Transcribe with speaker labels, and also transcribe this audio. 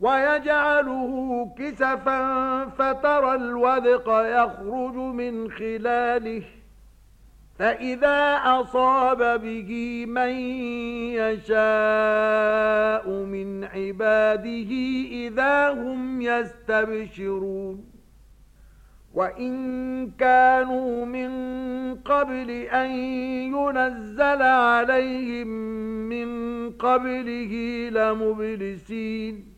Speaker 1: ويجعله كسفا فترى الودق يخرج من خلاله. فإذا أصاب به من يشاء من عباده إذا هم يستبشرون. وَإِن كَانُوا مِن قَبْلِ أَن يُنَزَّلَ عَلَيْهِم مِّن قَبْلِهِ لَمُبْلِسِينَ.